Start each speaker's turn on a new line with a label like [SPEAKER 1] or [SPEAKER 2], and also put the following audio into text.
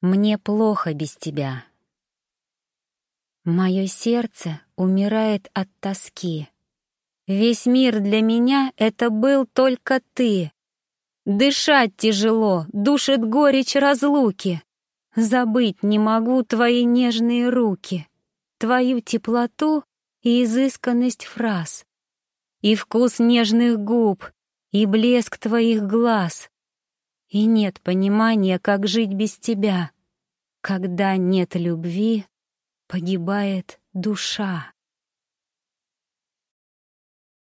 [SPEAKER 1] Мне плохо без тебя. Мое сердце умирает от тоски. Весь мир для меня — это был только ты. Дышать тяжело, душит горечь разлуки. Забыть не могу твои нежные руки, Твою теплоту и изысканность фраз, И вкус нежных губ, и блеск твоих глаз. И нет понимания, как жить без тебя. Когда нет любви, погибает душа.